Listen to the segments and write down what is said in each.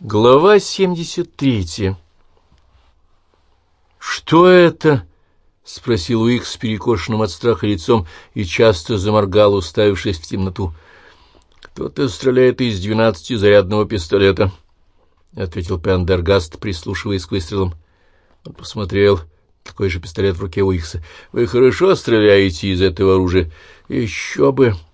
Глава 73 «Что это?» — спросил Уик с перекошенным от страха лицом и часто заморгал, уставившись в темноту. «Кто-то стреляет из двенадцати зарядного пистолета», — ответил Пендергаст, прислушиваясь к выстрелам. Он посмотрел, такой же пистолет в руке Уикса. «Вы хорошо стреляете из этого оружия?» «Еще бы!» —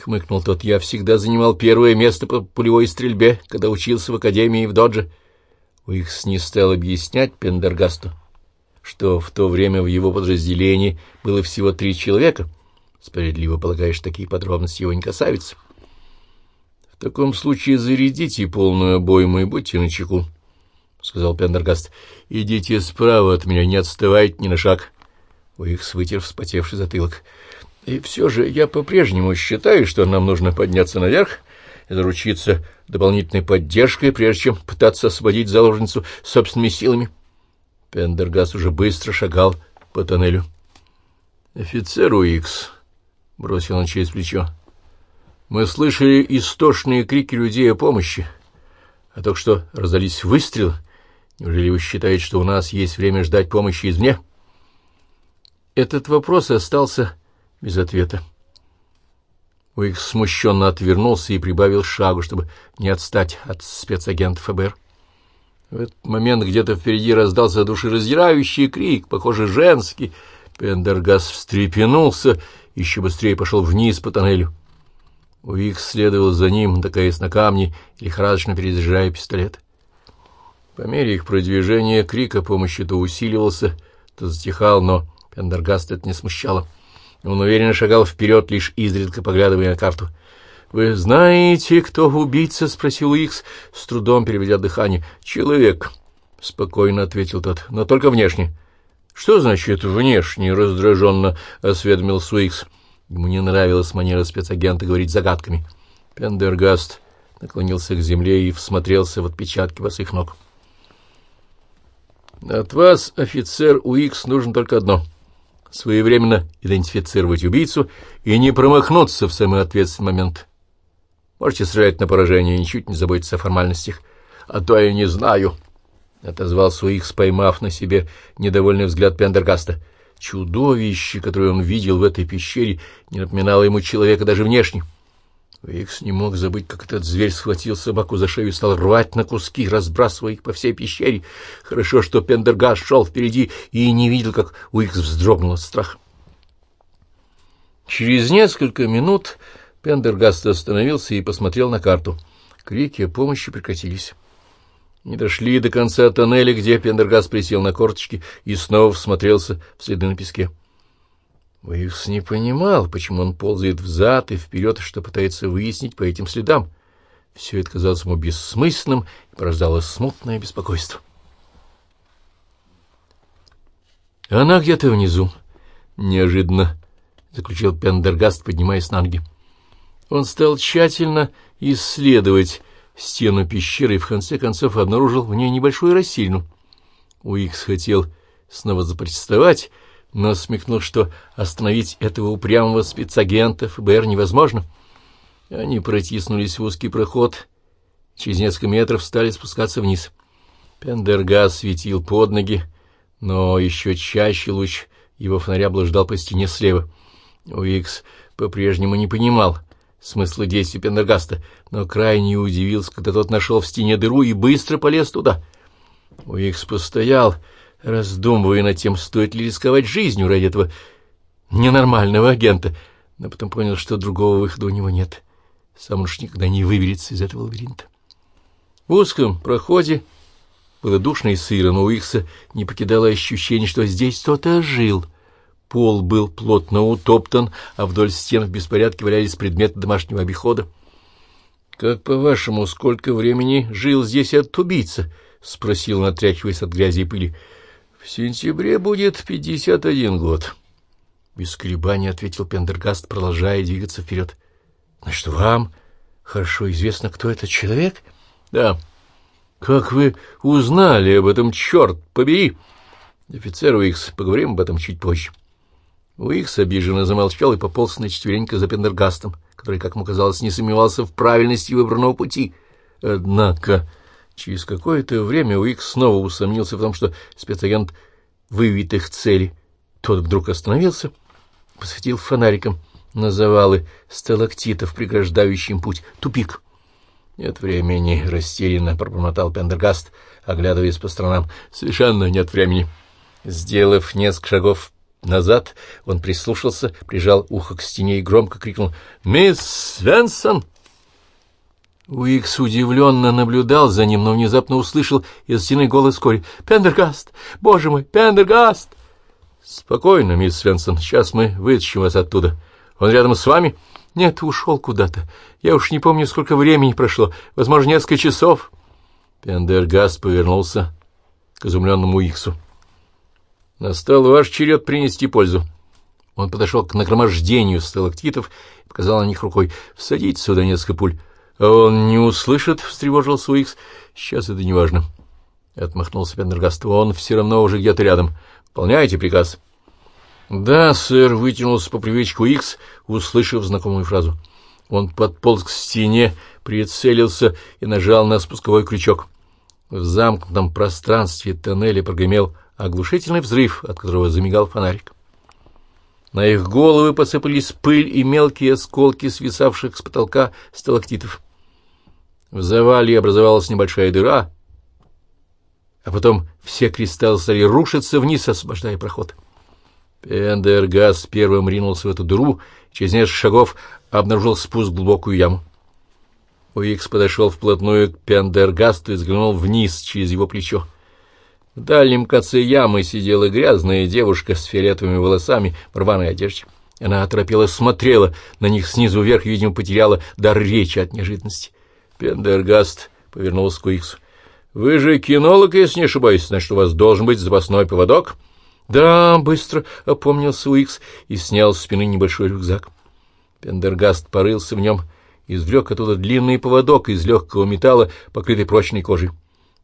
хмыкнул тот. «Я всегда занимал первое место по пулевой стрельбе, когда учился в академии в Додже». Уикс не стал объяснять Пендергасту, что в то время в его подразделении было всего три человека. Справедливо полагаешь, такие подробности его не касаются. — В таком случае зарядите полную обойму и будьте начеку, — сказал Пендергаст. — Идите справа от меня, не отставайте ни на шаг. Уикс вытер вспотевший затылок. — И все же я по-прежнему считаю, что нам нужно подняться наверх и заручиться дополнительной поддержкой, прежде чем пытаться освободить заложницу собственными силами. — Пендергас уже быстро шагал по тоннелю. «Офицер Уикс», — бросил он через плечо, — «мы слышали истошные крики людей о помощи, а только что раздались выстрелы. Неужели вы считаете, что у нас есть время ждать помощи извне?» Этот вопрос остался без ответа. Уикс смущенно отвернулся и прибавил шагу, чтобы не отстать от спецагента ФБР. В этот момент где-то впереди раздался душераздирающий крик, похоже, женский. Пендергас встрепенулся, еще быстрее пошел вниз по тоннелю. Уикс следовал за ним, такаясь на камни, лихорадочно перезаряжая пистолет. По мере их продвижения крик о помощи то усиливался, то затихал, но Пендергаст это не смущало. Он уверенно шагал вперед, лишь изредка поглядывая на карту —— Вы знаете, кто убийца? — спросил Икс, с трудом переведя дыхание. — Человек, — спокойно ответил тот, — но только внешне. — Что значит «внешне»? — раздраженно осведомил Суикс. Ему не нравилась манера спецагента говорить загадками. Пендергаст наклонился к земле и всмотрелся в отпечатки босых ног. — От вас, офицер Уикс, нужно только одно — своевременно идентифицировать убийцу и не промахнуться в самый ответственный момент. Можете стрелять на поражение, ничуть не заботиться о формальностях. А то я не знаю, — отозвался Уикс, поймав на себе недовольный взгляд Пендергаста. Чудовище, которое он видел в этой пещере, не напоминало ему человека даже внешне. Уикс не мог забыть, как этот зверь схватил собаку за шею и стал рвать на куски, разбрасывая их по всей пещере. Хорошо, что Пендергаст шел впереди и не видел, как Уикс вздрогнул от страха. Через несколько минут Пендергаст остановился и посмотрел на карту. Крики о помощи прекратились. Не дошли до конца тоннеля, где Пендергаст присел на корточки и снова всмотрелся в следы на песке. Уивс не понимал, почему он ползает взад и вперед, что пытается выяснить по этим следам. Все это казалось ему бессмысленным и порождало смутное беспокойство. «Она где-то внизу», — неожиданно заключил Пендергаст, поднимаясь на ноги. Он стал тщательно исследовать стену пещеры и в конце концов обнаружил в ней небольшую рассильну. Уикс хотел снова запротестовать, но смекнул, что остановить этого упрямого спецагента ФБР невозможно. Они протиснулись в узкий проход, через несколько метров стали спускаться вниз. Пендергас светил под ноги, но еще чаще луч его фонаря блуждал по стене слева. Уикс по-прежнему не понимал — смысла действий Пендергаста, но крайне удивился, когда тот нашел в стене дыру и быстро полез туда. Уикс постоял, раздумывая над тем, стоит ли рисковать жизнью ради этого ненормального агента, но потом понял, что другого выхода у него нет. Сам уж никогда не выберется из этого лабиринта. В узком проходе было душно и сыро, но Уикса не покидало ощущение, что здесь кто-то жил — Пол был плотно утоптан, а вдоль стен в беспорядке валялись предметы домашнего обихода. — Как, по-вашему, сколько времени жил здесь этот убийца? — спросил он, от грязи и пыли. — В сентябре будет пятьдесят один год. Без колебаний ответил Пендергаст, продолжая двигаться вперед. — Значит, вам хорошо известно, кто этот человек? — Да. — Как вы узнали об этом, черт побери? — Офицер Уикс, поговорим об этом чуть позже. Уикс обиженно замолчал и пополз на четверенько за Пендергастом, который, как ему казалось, не сомневался в правильности выбранного пути. Однако Через какое-то время Уик снова усомнился в том, что спецагент выявит их цели. Тот вдруг остановился, посветил фонариком на завалы сталактитов, преграждающим путь. Тупик. Нет времени, растерянно пробормотал Пендергаст, оглядываясь по сторонам. Совершенно нет времени. Сделав несколько шагов назад, он прислушался, прижал ухо к стене и громко крикнул «Мисс Свенсон!» Уикс удивленно наблюдал за ним, но внезапно услышал из стены голос Кори. «Пендергаст! Боже мой, Пендергаст!» «Спокойно, мисс Свенсон, сейчас мы вытащим вас оттуда. Он рядом с вами?» «Нет, ушел куда-то. Я уж не помню, сколько времени прошло. Возможно, несколько часов». Пендергаст повернулся к изумленному Уиксу. «Настал ваш черед принести пользу». Он подошел к нагромождению сталактитов и показал на них рукой. «Всадите сюда несколько пуль». А он не услышит, — встревожился Уикс. — Сейчас это не важно. Отмахнулся Пендергаст. — Он все равно уже где-то рядом. Выполняйте приказ. — Да, сэр, — вытянулся по привычке Уикс, услышав знакомую фразу. Он подполз к стене, прицелился и нажал на спусковой крючок. В замкнутом пространстве тоннеля прогремел оглушительный взрыв, от которого замигал фонарик. На их головы посыпались пыль и мелкие осколки свисавших с потолка сталактитов. В завале образовалась небольшая дыра, а потом все кристаллы стали рушиться вниз, освобождая проход. Пендергас первым ринулся в эту дыру, через несколько шагов обнаружил спуск в глубокую яму. Уикс подошел вплотную к Пендергасту и взглянул вниз через его плечо. В дальнем конце ямы сидела грязная девушка с фиолетовыми волосами в рваной одежде. Она оторопела, смотрела на них снизу вверх и, видимо, потеряла дар речи от неожиданности. Пендергаст повернулся к Уиксу. — Вы же кинолог, если не ошибаюсь, значит, у вас должен быть запасной поводок? — Да, быстро опомнился Уикс и снял с спины небольшой рюкзак. Пендергаст порылся в нем и извлек оттуда длинный поводок из легкого металла, покрытый прочной кожей.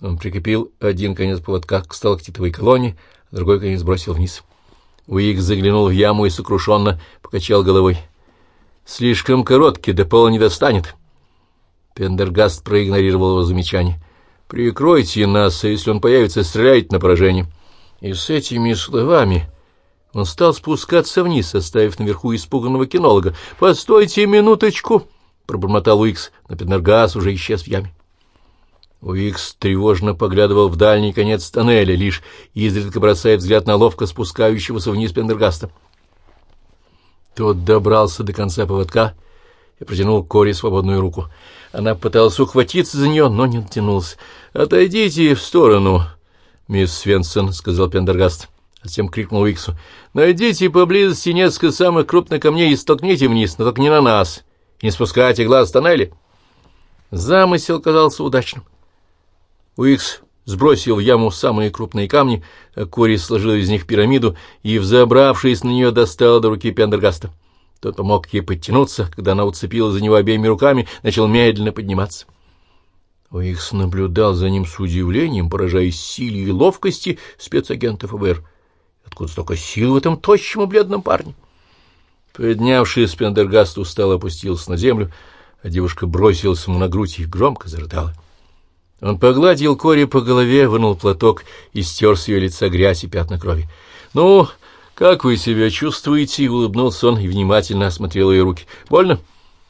Он прикрепил один конец поводка к сталактитовой колонне, а другой конец бросил вниз. Уикс заглянул в яму и сокрушенно покачал головой. — Слишком короткий, до пола не достанет. — Пендергаст проигнорировал его замечание. «Прикройте нас, а если он появится, стреляйте на поражение». И с этими словами он стал спускаться вниз, оставив наверху испуганного кинолога. «Постойте минуточку!» — пробормотал Уикс, но Пендергаст уже исчез в яме. Уикс тревожно поглядывал в дальний конец тоннеля, лишь изредка бросая взгляд на ловко спускающегося вниз Пендергаста. Тот добрался до конца поводка и протянул Кори свободную руку. Она пыталась ухватиться за нее, но не натянулась. — Отойдите в сторону, мисс Свенсон, — сказал Пендергаст. Затем крикнул Уиксу. — Найдите поблизости несколько самых крупных камней и столкните вниз, но только не на нас. И не спускайте глаз в тоннеле. Замысел казался удачным. Уикс сбросил в яму самые крупные камни, а Кори сложил из них пирамиду и, взобравшись на нее, достал до руки Пендергаста. Тот помог ей подтянуться, когда она уцепила за него обеими руками, начал медленно подниматься. Уикс наблюдал за ним с удивлением, поражаясь силе и ловкости спецагента ФБР. Откуда столько сил в этом тощем и бледном парне? Поднявшись, Пендергаст устало опустился на землю, а девушка бросилась ему на грудь и громко зарыдала. Он погладил Кори по голове, вынул платок и стер с ее лица грязь и пятна крови. — Ну, «Как вы себя чувствуете?» — улыбнулся он и внимательно осмотрел ее руки. «Больно?»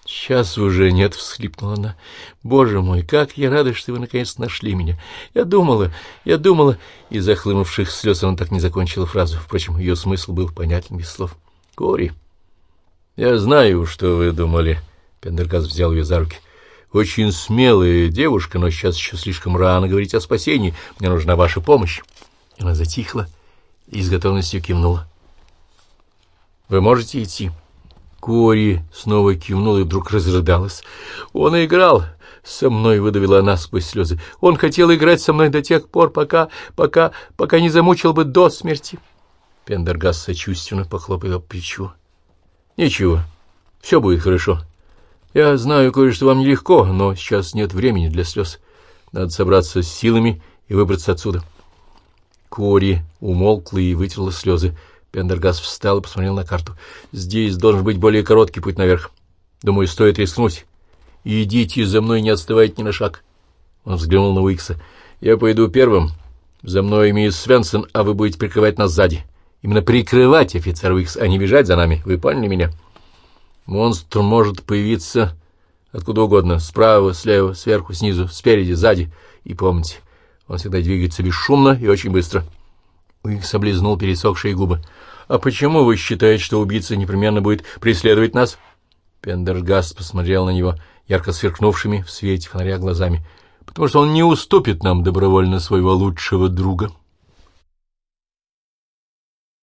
«Сейчас уже нет», — всхлипнула она. «Боже мой, как я рада, что вы наконец нашли меня! Я думала, я думала...» И захлынувших слез она так не закончила фразу. Впрочем, ее смысл был понятен без слов. «Кори, я знаю, что вы думали...» Пендергас взял ее за руки. «Очень смелая девушка, но сейчас еще слишком рано говорить о спасении. Мне нужна ваша помощь». Она затихла и с готовностью кивнула. Вы можете идти. Кори снова кивнула и вдруг разрыдалась. Он играл со мной, выдавила она сквозь слезы. Он хотел играть со мной до тех пор, пока, пока, пока не замучил бы до смерти. Пендергас сочувственно похлопал по плечу. Ничего, все будет хорошо. Я знаю кое-что вам нелегко, но сейчас нет времени для слез. Надо собраться с силами и выбраться отсюда. Кори умолкла и вытерла слезы. Пендергас встал и посмотрел на карту. «Здесь должен быть более короткий путь наверх. Думаю, стоит рискнуть. Идите за мной, не отставайте ни на шаг». Он взглянул на Уикса. «Я пойду первым. За мной мисс Свенсон, а вы будете прикрывать нас сзади. Именно прикрывать, офицер Уикс, а не бежать за нами. Вы поняли меня? Монстр может появиться откуда угодно. Справа, слева, сверху, снизу, спереди, сзади. И помните, он всегда двигается бесшумно и очень быстро». Уикс облизнул пересохшие губы. «А почему вы считаете, что убийца непременно будет преследовать нас?» Пендергаст посмотрел на него ярко сверкнувшими в свете фонаря глазами. «Потому что он не уступит нам добровольно своего лучшего друга».